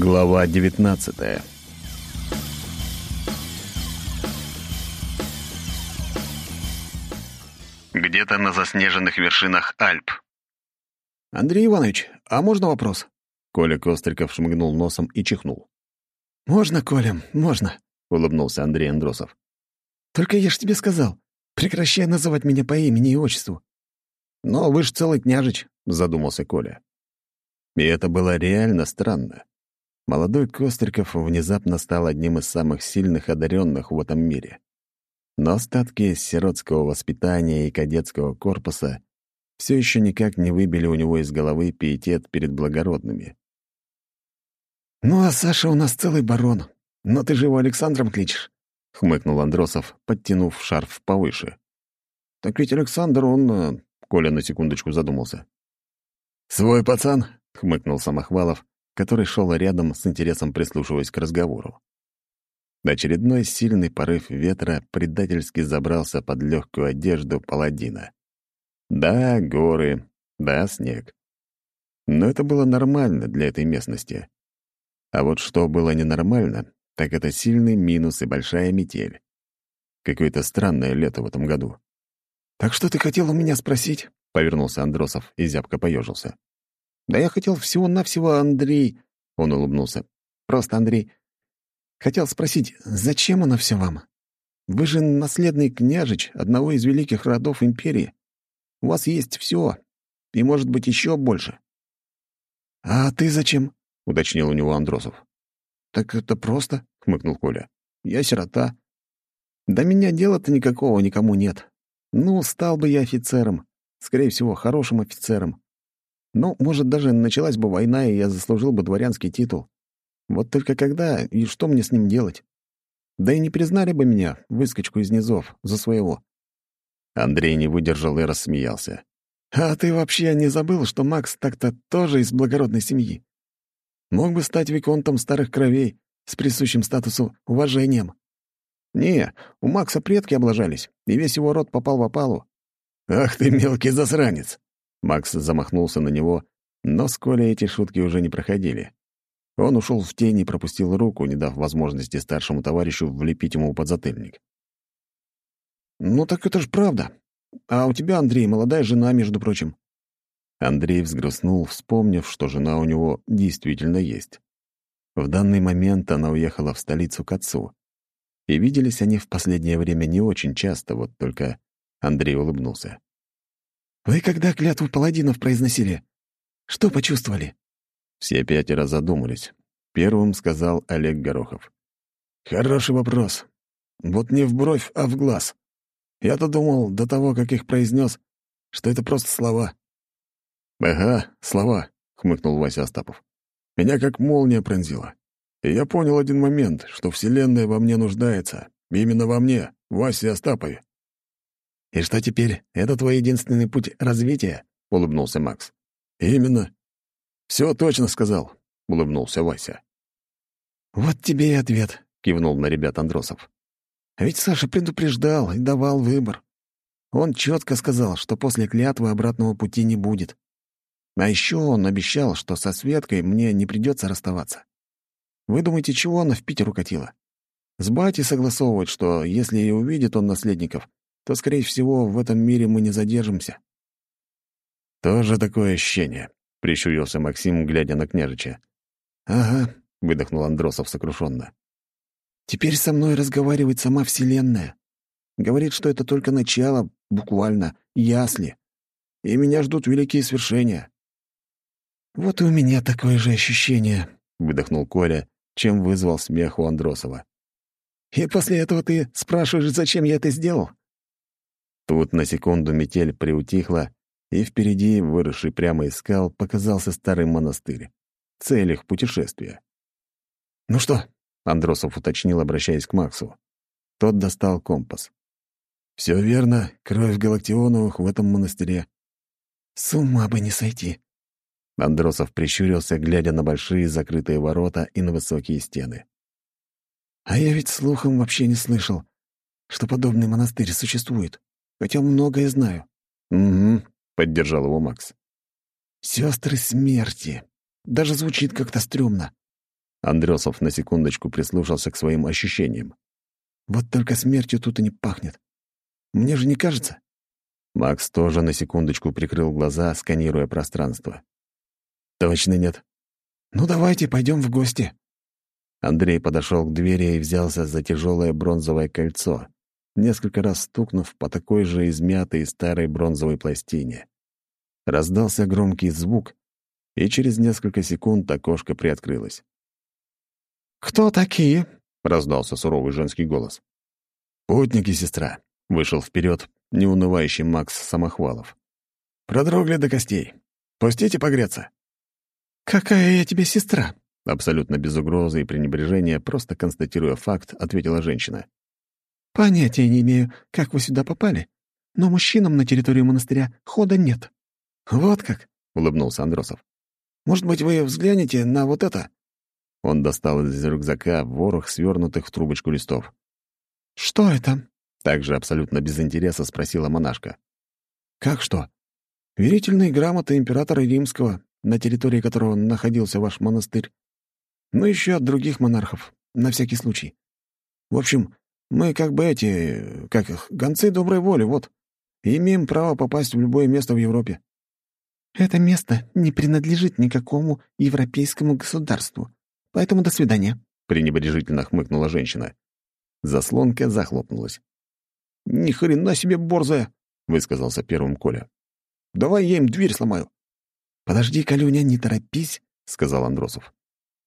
Глава 19 Где-то на заснеженных вершинах Альп. «Андрей Иванович, а можно вопрос?» Коля Костриков шмыгнул носом и чихнул. «Можно, Коля, можно», — улыбнулся Андрей Андросов. «Только я ж тебе сказал, прекращай называть меня по имени и отчеству». «Но вы ж целый княжич», — задумался Коля. И это было реально странно. Молодой Костриков внезапно стал одним из самых сильных одаренных в этом мире. Но остатки сиротского воспитания и кадетского корпуса все еще никак не выбили у него из головы пиетет перед благородными. «Ну, а Саша у нас целый барон. Но ты же его Александром кличешь», — хмыкнул Андросов, подтянув шарф повыше. «Так ведь Александр, он...» э, — Коля на секундочку задумался. «Свой пацан?» — хмыкнул Самохвалов, который шел рядом с интересом прислушиваясь к разговору. Очередной сильный порыв ветра предательски забрался под легкую одежду паладина. Да, горы, да, снег. Но это было нормально для этой местности. А вот что было ненормально, так это сильный минус и большая метель. Какое-то странное лето в этом году. «Так что ты хотел у меня спросить?» — повернулся Андросов и зябко поежился. Да я хотел всего-навсего, Андрей...» Он улыбнулся. «Просто, Андрей, хотел спросить, зачем оно все вам? Вы же наследный княжич одного из великих родов империи. У вас есть все, и, может быть, еще больше». «А ты зачем?» — уточнил у него Андросов. «Так это просто», — хмыкнул Коля. «Я сирота. До меня дела-то никакого никому нет. Ну, стал бы я офицером. Скорее всего, хорошим офицером. Ну, может, даже началась бы война, и я заслужил бы дворянский титул. Вот только когда и что мне с ним делать? Да и не признали бы меня, выскочку из низов, за своего. Андрей не выдержал и рассмеялся. «А ты вообще не забыл, что Макс так-то тоже из благородной семьи? Мог бы стать виконтом старых кровей с присущим статусу уважением. Не, у Макса предки облажались, и весь его род попал в опалу. Ах ты мелкий засранец! Макс замахнулся на него, но с Колей эти шутки уже не проходили. Он ушел в тень и пропустил руку, не дав возможности старшему товарищу влепить ему подзатыльник. «Ну так это ж правда. А у тебя, Андрей, молодая жена, между прочим». Андрей взгрустнул, вспомнив, что жена у него действительно есть. В данный момент она уехала в столицу к отцу. И виделись они в последнее время не очень часто, вот только Андрей улыбнулся. «Вы когда клятву паладинов произносили, что почувствовали?» Все пятеро задумались. Первым сказал Олег Горохов. «Хороший вопрос. Вот не в бровь, а в глаз. Я-то думал, до того, как их произнес, что это просто слова». «Ага, слова», — хмыкнул Вася Остапов. «Меня как молния пронзила. И я понял один момент, что Вселенная во мне нуждается. Именно во мне, Васе Остапове. «И что теперь? Это твой единственный путь развития?» — улыбнулся Макс. «Именно. Все точно сказал», — улыбнулся Вася. «Вот тебе и ответ», — кивнул на ребят Андросов. «А ведь Саша предупреждал и давал выбор. Он четко сказал, что после клятвы обратного пути не будет. А еще он обещал, что со Светкой мне не придется расставаться. Вы думаете, чего она в Питер укатила? С батей согласовывать, что если и увидит он наследников, то, скорее всего, в этом мире мы не задержимся». «Тоже такое ощущение», — прищурился Максим, глядя на княжича. «Ага», — выдохнул Андросов сокрушенно. «Теперь со мной разговаривает сама Вселенная. Говорит, что это только начало, буквально, ясли. И меня ждут великие свершения». «Вот и у меня такое же ощущение», — выдохнул Коля, чем вызвал смех у Андросова. «И после этого ты спрашиваешь, зачем я это сделал?» Тут на секунду метель приутихла, и впереди, выросший прямо из скал, показался старый монастырь. Цель их путешествия. «Ну что?» — Андросов уточнил, обращаясь к Максу. Тот достал компас. «Все верно, кровь Галактионовых в этом монастыре». «С ума бы не сойти!» Андросов прищурился, глядя на большие закрытые ворота и на высокие стены. «А я ведь слухом вообще не слышал, что подобный монастырь существует хотя многое знаю». «Угу», — поддержал его Макс. Сестры смерти. Даже звучит как-то стрёмно. Андресов на секундочку прислушался к своим ощущениям. «Вот только смертью тут и не пахнет. Мне же не кажется?» Макс тоже на секундочку прикрыл глаза, сканируя пространство. «Точно нет». «Ну, давайте пойдем в гости». Андрей подошел к двери и взялся за тяжелое бронзовое кольцо, несколько раз стукнув по такой же измятой старой бронзовой пластине. Раздался громкий звук, и через несколько секунд окошко приоткрылось. «Кто такие?» — раздался суровый женский голос. «Путники, сестра», — вышел вперед неунывающий Макс Самохвалов. «Продрогли до костей. Пустите погреться». «Какая я тебе сестра?» Абсолютно без угрозы и пренебрежения, просто констатируя факт, ответила женщина. «Понятия не имею, как вы сюда попали, но мужчинам на территорию монастыря хода нет». «Вот как?» — улыбнулся Андросов. «Может быть, вы взглянете на вот это?» Он достал из рюкзака ворох свернутых в трубочку листов. «Что это?» — также абсолютно без интереса спросила монашка. «Как что? Верительные грамоты императора Римского, на территории которого находился ваш монастырь. Ну, еще от других монархов, на всякий случай. В общем, мы как бы эти, как их, гонцы доброй воли, вот. Имеем право попасть в любое место в Европе. Это место не принадлежит никакому европейскому государству, поэтому до свидания», — пренебрежительно хмыкнула женщина. Заслонка захлопнулась. «Ни хрена себе борзая!» — высказался первым Коля. «Давай я им дверь сломаю». «Подожди, Калюня, не торопись», — сказал Андросов.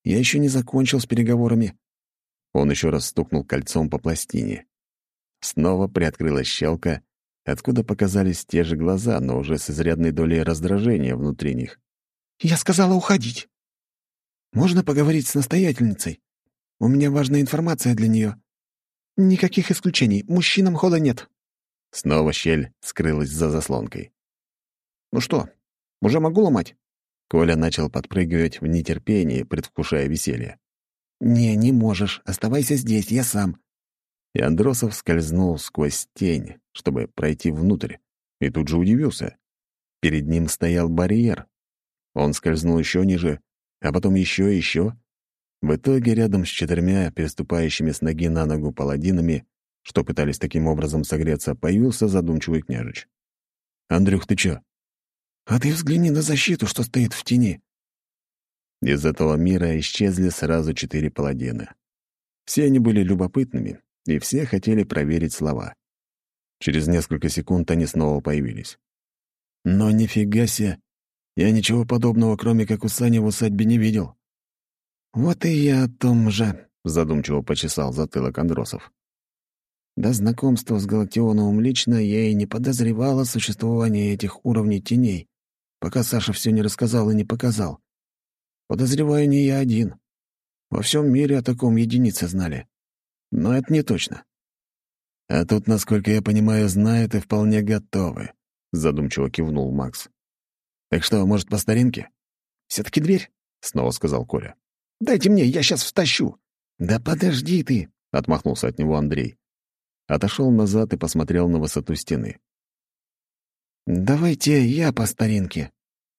«Я еще не закончил с переговорами». Он еще раз стукнул кольцом по пластине. Снова приоткрылась щелка, откуда показались те же глаза, но уже с изрядной долей раздражения внутри них. «Я сказала уходить. Можно поговорить с настоятельницей? У меня важная информация для нее. Никаких исключений, мужчинам хода нет». Снова щель скрылась за заслонкой. «Ну что, уже могу ломать?» Коля начал подпрыгивать в нетерпении, предвкушая веселье. «Не, не можешь. Оставайся здесь, я сам». И Андросов скользнул сквозь тень, чтобы пройти внутрь, и тут же удивился. Перед ним стоял барьер. Он скользнул еще ниже, а потом еще и еще. В итоге рядом с четырьмя переступающими с ноги на ногу паладинами, что пытались таким образом согреться, появился задумчивый княжич. «Андрюх, ты чё?» А ты взгляни на защиту, что стоит в тени». Из этого мира исчезли сразу четыре паладина. Все они были любопытными, и все хотели проверить слова. Через несколько секунд они снова появились. «Но нифига себе! Я ничего подобного, кроме как у Сани в усадьбе, не видел». «Вот и я о том же», — задумчиво почесал затылок Андросов. До знакомства с Галактионовым лично я и не подозревала о существовании этих уровней теней пока Саша все не рассказал и не показал. Подозреваю, не я один. Во всем мире о таком единицы знали. Но это не точно. А тут, насколько я понимаю, знают и вполне готовы, задумчиво кивнул Макс. Так что, может, по старинке? все таки дверь? снова сказал Коля. Дайте мне, я сейчас втащу. Да подожди ты, отмахнулся от него Андрей. Отошел назад и посмотрел на высоту стены. «Давайте я по старинке.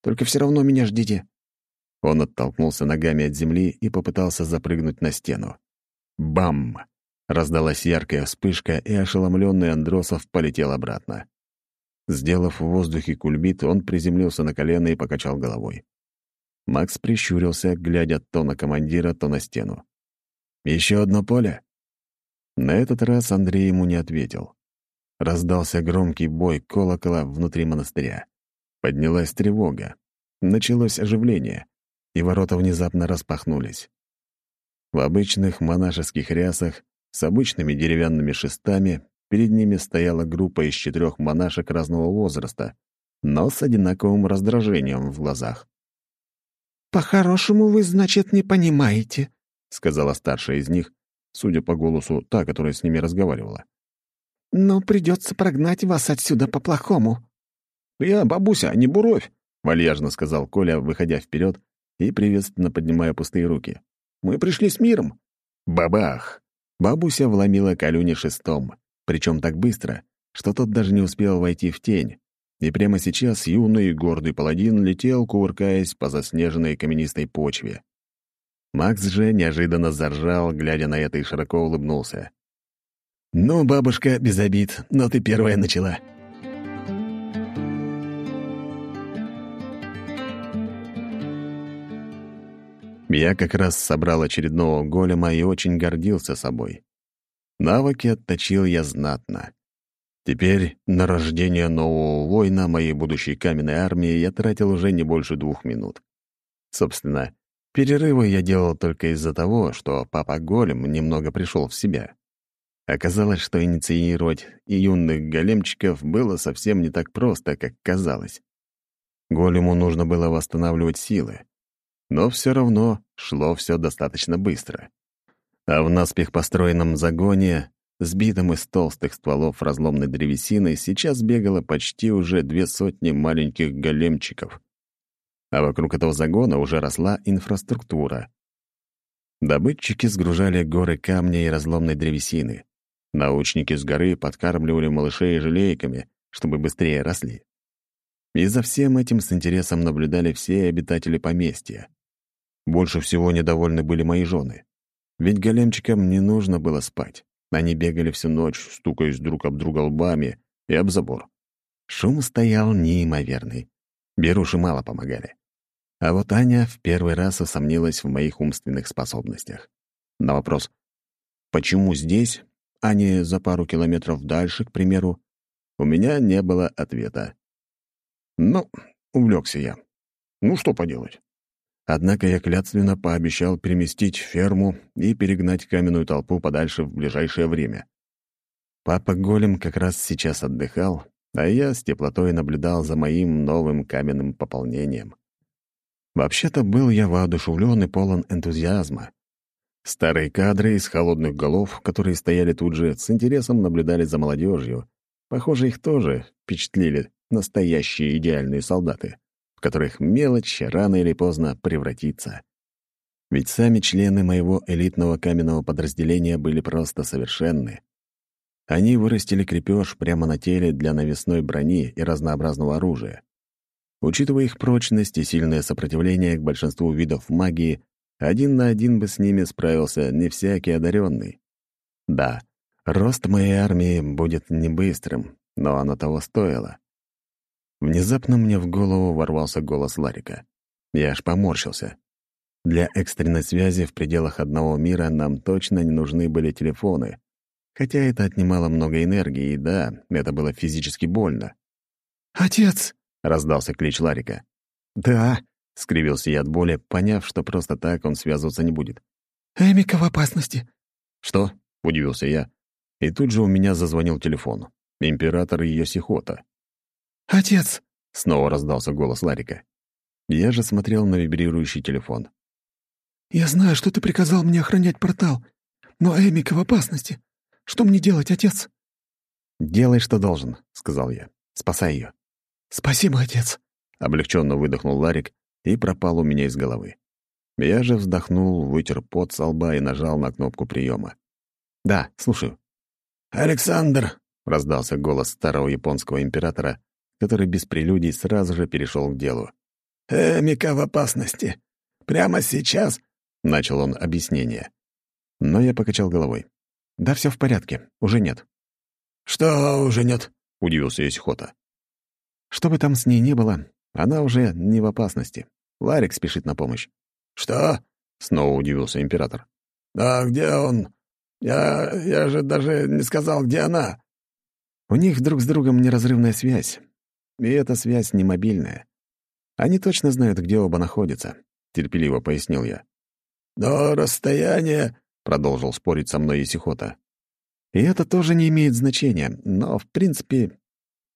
Только все равно меня ждите». Он оттолкнулся ногами от земли и попытался запрыгнуть на стену. Бам! Раздалась яркая вспышка, и ошеломленный Андросов полетел обратно. Сделав в воздухе кульбит, он приземлился на колено и покачал головой. Макс прищурился, глядя то на командира, то на стену. «Еще одно поле?» На этот раз Андрей ему не ответил. Раздался громкий бой колокола внутри монастыря. Поднялась тревога. Началось оживление, и ворота внезапно распахнулись. В обычных монашеских рясах с обычными деревянными шестами перед ними стояла группа из четырех монашек разного возраста, но с одинаковым раздражением в глазах. «По-хорошему вы, значит, не понимаете», — сказала старшая из них, судя по голосу, та, которая с ними разговаривала но придется прогнать вас отсюда по-плохому». «Я бабуся, а не буровь», — вальяжно сказал Коля, выходя вперед и приветственно поднимая пустые руки. «Мы пришли с миром». Бабах! Бабуся вломила Калюне шестом, причем так быстро, что тот даже не успел войти в тень. И прямо сейчас юный гордый паладин летел, кувыркаясь по заснеженной каменистой почве. Макс же неожиданно заржал, глядя на это, и широко улыбнулся. «Ну, бабушка, без обид, но ты первая начала». Я как раз собрал очередного голема и очень гордился собой. Навыки отточил я знатно. Теперь на рождение нового воина моей будущей каменной армии я тратил уже не больше двух минут. Собственно, перерывы я делал только из-за того, что папа Голем немного пришел в себя. Оказалось, что инициировать юных големчиков было совсем не так просто, как казалось. Голему нужно было восстанавливать силы. Но все равно шло все достаточно быстро. А в наспех построенном загоне, сбитом из толстых стволов разломной древесины, сейчас бегало почти уже две сотни маленьких големчиков. А вокруг этого загона уже росла инфраструктура. Добытчики сгружали горы камня и разломной древесины. Научники с горы подкармливали малышей желейками, чтобы быстрее росли. И за всем этим с интересом наблюдали все обитатели поместья. Больше всего недовольны были мои жены. Ведь големчикам не нужно было спать. Они бегали всю ночь, стукаясь друг об друга лбами и об забор. Шум стоял неимоверный. Беруши мало помогали. А вот Аня в первый раз усомнилась в моих умственных способностях. На вопрос «Почему здесь?» а не за пару километров дальше, к примеру, у меня не было ответа. Ну, увлекся я. Ну, что поделать. Однако я клятвенно пообещал переместить ферму и перегнать каменную толпу подальше в ближайшее время. Папа Голем как раз сейчас отдыхал, а я с теплотой наблюдал за моим новым каменным пополнением. Вообще-то был я воодушевлен и полон энтузиазма. Старые кадры из холодных голов, которые стояли тут же, с интересом наблюдали за молодежью. Похоже, их тоже впечатлили настоящие идеальные солдаты, которых мелочь рано или поздно превратится. Ведь сами члены моего элитного каменного подразделения были просто совершенны. Они вырастили крепеж прямо на теле для навесной брони и разнообразного оружия. Учитывая их прочность и сильное сопротивление к большинству видов магии, один на один бы с ними справился не всякий одаренный. Да, рост моей армии будет не быстрым, но оно того стоило. Внезапно мне в голову ворвался голос Ларика. Я аж поморщился. Для экстренной связи в пределах одного мира нам точно не нужны были телефоны. Хотя это отнимало много энергии, и да, это было физически больно. «Отец!» — раздался клич Ларика. «Да», — скривился я от боли, поняв, что просто так он связываться не будет. «Эмика в опасности». «Что?» — удивился я. И тут же у меня зазвонил телефон. Император Йосихота. «Отец!» — снова раздался голос Ларика. Я же смотрел на вибрирующий телефон. «Я знаю, что ты приказал мне охранять портал, но Эмика в опасности. Что мне делать, отец?» «Делай, что должен», — сказал я. «Спасай ее». «Спасибо, отец», — облегченно выдохнул Ларик и пропал у меня из головы. Я же вздохнул, вытер пот со лба и нажал на кнопку приема. «Да, слушаю». «Александр!» — раздался голос старого японского императора, который без прелюдий сразу же перешел к делу. «Эмика в опасности. Прямо сейчас...» — начал он объяснение. Но я покачал головой. «Да все в порядке, уже нет». «Что уже нет?» — удивился Исихота. «Что бы там с ней ни было, она уже не в опасности. Ларик спешит на помощь. «Что?» — снова удивился император. «Да где он? Я... я же даже не сказал, где она». У них друг с другом неразрывная связь. И эта связь не мобильная. Они точно знают, где оба находятся, — терпеливо пояснил я. «Но расстояние...» — продолжил спорить со мной Исихота. «И это тоже не имеет значения, но, в принципе,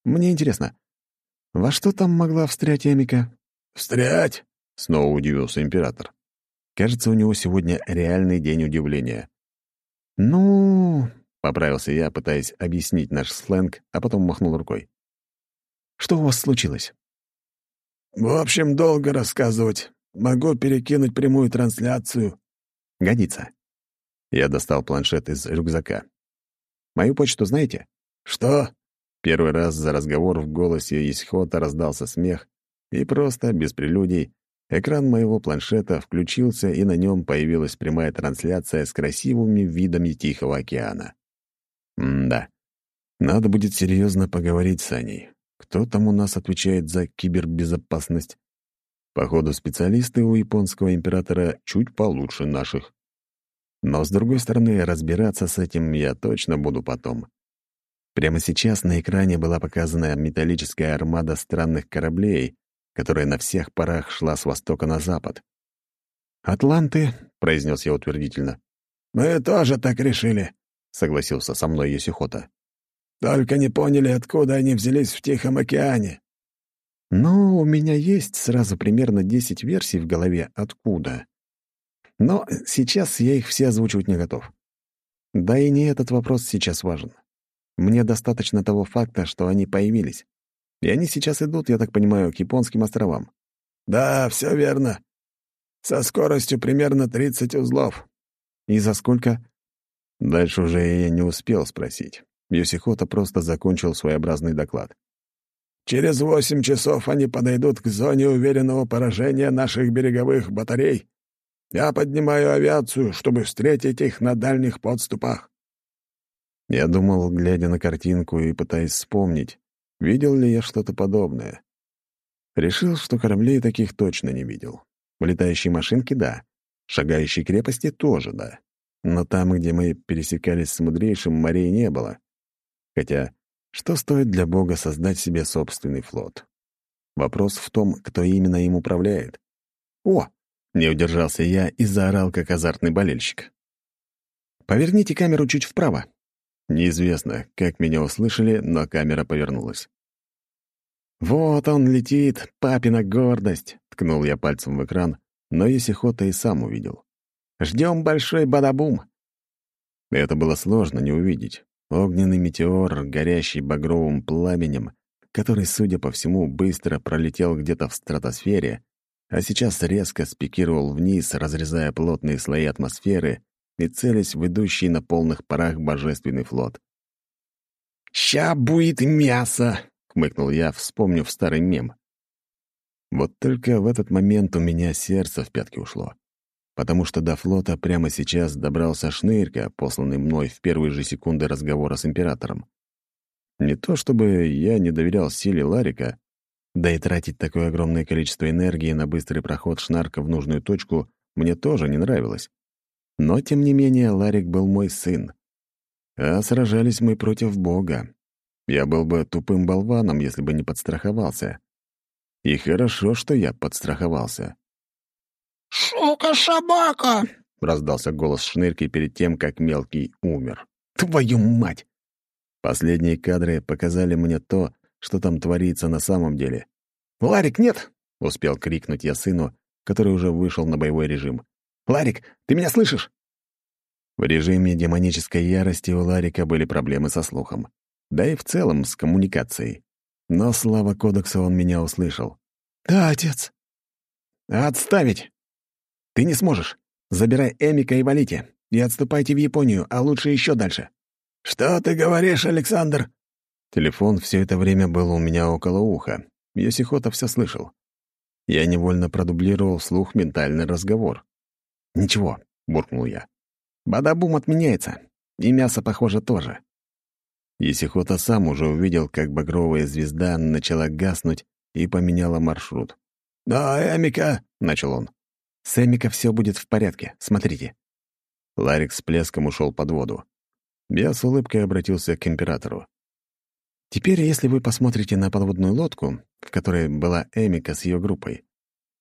мне интересно, во что там могла встрять Эмика? «Встрять?» — снова удивился император. Кажется, у него сегодня реальный день удивления. «Ну...» — поправился я, пытаясь объяснить наш сленг, а потом махнул рукой. «Что у вас случилось?» «В общем, долго рассказывать. Могу перекинуть прямую трансляцию». «Годится». Я достал планшет из рюкзака. «Мою почту знаете?» «Что?» Первый раз за разговор в голосе Исхота раздался смех, и просто, без прелюдий, Экран моего планшета включился, и на нем появилась прямая трансляция с красивыми видами Тихого океана. М-да. Надо будет серьезно поговорить с Аней. Кто там у нас отвечает за кибербезопасность? Походу, специалисты у японского императора чуть получше наших. Но, с другой стороны, разбираться с этим я точно буду потом. Прямо сейчас на экране была показана металлическая армада странных кораблей, которая на всех парах шла с востока на запад. «Атланты», — произнес я утвердительно. «Мы тоже так решили», — согласился со мной Йосихота. «Только не поняли, откуда они взялись в Тихом океане». «Ну, у меня есть сразу примерно десять версий в голове, откуда. Но сейчас я их все озвучивать не готов. Да и не этот вопрос сейчас важен. Мне достаточно того факта, что они появились. И они сейчас идут, я так понимаю, к японским островам. Да, все верно. Со скоростью примерно 30 узлов. И за сколько? Дальше уже я не успел спросить. Йосихота просто закончил своеобразный доклад. Через восемь часов они подойдут к зоне уверенного поражения наших береговых батарей. Я поднимаю авиацию, чтобы встретить их на дальних подступах. Я думал, глядя на картинку и пытаясь вспомнить, Видел ли я что-то подобное? Решил, что кораблей таких точно не видел. Летающие машинки — да. Шагающие крепости — тоже да. Но там, где мы пересекались с мудрейшим, морей не было. Хотя, что стоит для Бога создать себе собственный флот? Вопрос в том, кто именно им управляет. О! Не удержался я и заорал, как азартный болельщик. «Поверните камеру чуть вправо. Неизвестно, как меня услышали, но камера повернулась. «Вот он летит, папина гордость!» — ткнул я пальцем в экран, но Есихота и сам увидел. «Ждем большой бадабум!» Это было сложно не увидеть. Огненный метеор, горящий багровым пламенем, который, судя по всему, быстро пролетел где-то в стратосфере, а сейчас резко спикировал вниз, разрезая плотные слои атмосферы и целясь в идущий на полных парах божественный флот. «Ща будет мясо!» — хмыкнул я, вспомнив старый мем. Вот только в этот момент у меня сердце в пятки ушло, потому что до флота прямо сейчас добрался шнырька, посланный мной в первые же секунды разговора с императором. Не то чтобы я не доверял силе Ларика, да и тратить такое огромное количество энергии на быстрый проход шнарка в нужную точку мне тоже не нравилось. Но, тем не менее, Ларик был мой сын. А сражались мы против Бога. Я был бы тупым болваном, если бы не подстраховался. И хорошо, что я подстраховался. «Шука-собака!» — раздался голос Шнырки перед тем, как мелкий умер. «Твою мать!» Последние кадры показали мне то, что там творится на самом деле. «Ларик, нет!» — успел крикнуть я сыну, который уже вышел на боевой режим. «Ларик, ты меня слышишь?» В режиме демонической ярости у Ларика были проблемы со слухом. Да и в целом с коммуникацией. Но слава кодекса он меня услышал. «Да, отец». «Отставить! Ты не сможешь. Забирай Эмика и валите. И отступайте в Японию, а лучше еще дальше». «Что ты говоришь, Александр?» Телефон все это время был у меня около уха. Йосихота все слышал. Я невольно продублировал вслух ментальный разговор. «Ничего», — буркнул я. «Бадабум отменяется. И мясо, похоже, тоже». Исихота сам уже увидел, как багровая звезда начала гаснуть и поменяла маршрут. «Да, Эмика», — начал он. «С Эмика все будет в порядке. Смотрите». Ларик с плеском ушел под воду. Я с улыбкой обратился к императору. «Теперь, если вы посмотрите на подводную лодку, в которой была Эмика с ее группой,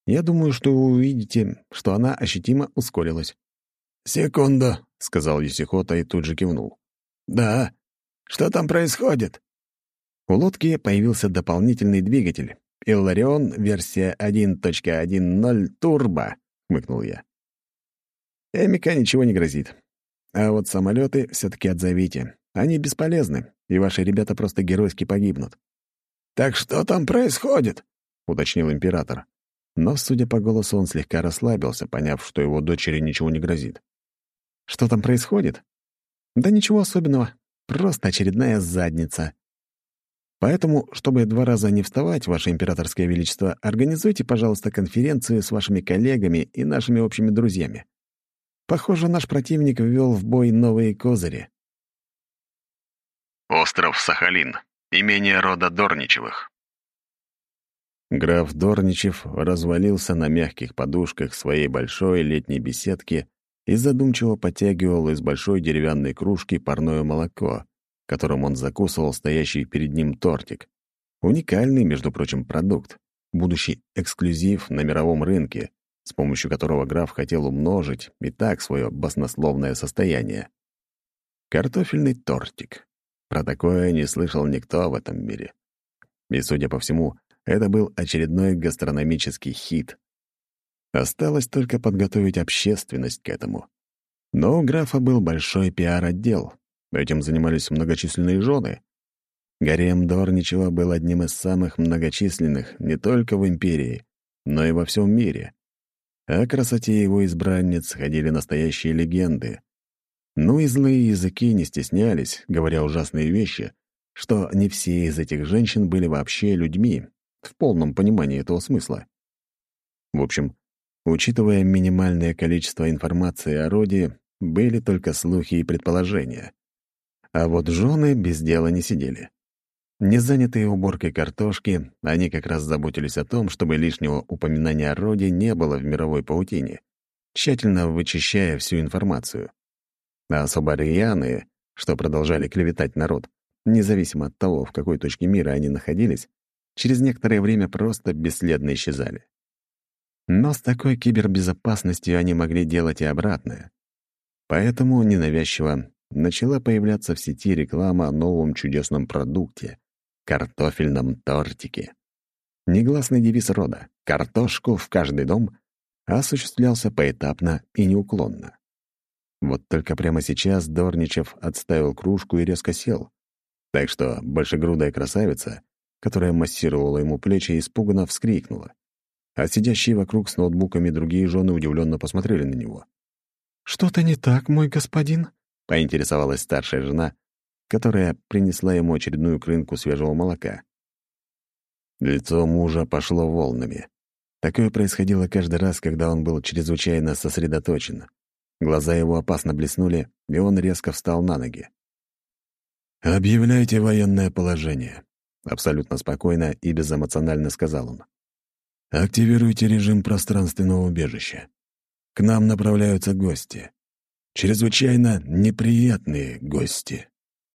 я думаю, что вы увидите, что она ощутимо ускорилась». «Секунду», — сказал Юсихота и тут же кивнул. «Да. Что там происходит?» У лодки появился дополнительный двигатель. «Илларион, версия 1.1.0 Турбо», — хмыкнул я. Эмика ничего не грозит. А вот самолеты все-таки отзовите. Они бесполезны, и ваши ребята просто геройски погибнут. «Так что там происходит?» — уточнил император. Но, судя по голосу, он слегка расслабился, поняв, что его дочери ничего не грозит. «Что там происходит?» «Да ничего особенного. Просто очередная задница». Поэтому, чтобы два раза не вставать, Ваше Императорское Величество, организуйте, пожалуйста, конференцию с вашими коллегами и нашими общими друзьями. Похоже, наш противник ввел в бой новые козыри. Остров Сахалин. Имение рода Дорничевых. Граф Дорничев развалился на мягких подушках своей большой летней беседки и задумчиво потягивал из большой деревянной кружки парное молоко, которым он закусывал стоящий перед ним тортик. Уникальный, между прочим, продукт, будущий эксклюзив на мировом рынке, с помощью которого граф хотел умножить и так свое баснословное состояние. Картофельный тортик. Про такое не слышал никто в этом мире. И, судя по всему, это был очередной гастрономический хит. Осталось только подготовить общественность к этому. Но у графа был большой пиар-отдел, Этим занимались многочисленные жены. Гарем Дорничева был одним из самых многочисленных не только в империи, но и во всем мире. О красоте его избранниц ходили настоящие легенды. Ну и злые языки не стеснялись, говоря ужасные вещи, что не все из этих женщин были вообще людьми, в полном понимании этого смысла. В общем, учитывая минимальное количество информации о роде, были только слухи и предположения. А вот жены без дела не сидели. Не занятые уборкой картошки, они как раз заботились о том, чтобы лишнего упоминания о роде не было в мировой паутине, тщательно вычищая всю информацию. А особо рьяные, что продолжали клеветать народ, независимо от того, в какой точке мира они находились, через некоторое время просто бесследно исчезали. Но с такой кибербезопасностью они могли делать и обратное. Поэтому ненавязчиво начала появляться в сети реклама о новом чудесном продукте — картофельном тортике. Негласный девиз рода «Картошку в каждый дом» осуществлялся поэтапно и неуклонно. Вот только прямо сейчас Дорничев отставил кружку и резко сел. Так что большегрудая красавица, которая массировала ему плечи, испуганно вскрикнула. А сидящие вокруг с ноутбуками другие жены удивленно посмотрели на него. «Что-то не так, мой господин?» — поинтересовалась старшая жена, которая принесла ему очередную крынку свежего молока. Лицо мужа пошло волнами. Такое происходило каждый раз, когда он был чрезвычайно сосредоточен. Глаза его опасно блеснули, и он резко встал на ноги. «Объявляйте военное положение», — абсолютно спокойно и безэмоционально сказал он. «Активируйте режим пространственного убежища. К нам направляются гости чрезвычайно неприятные гости.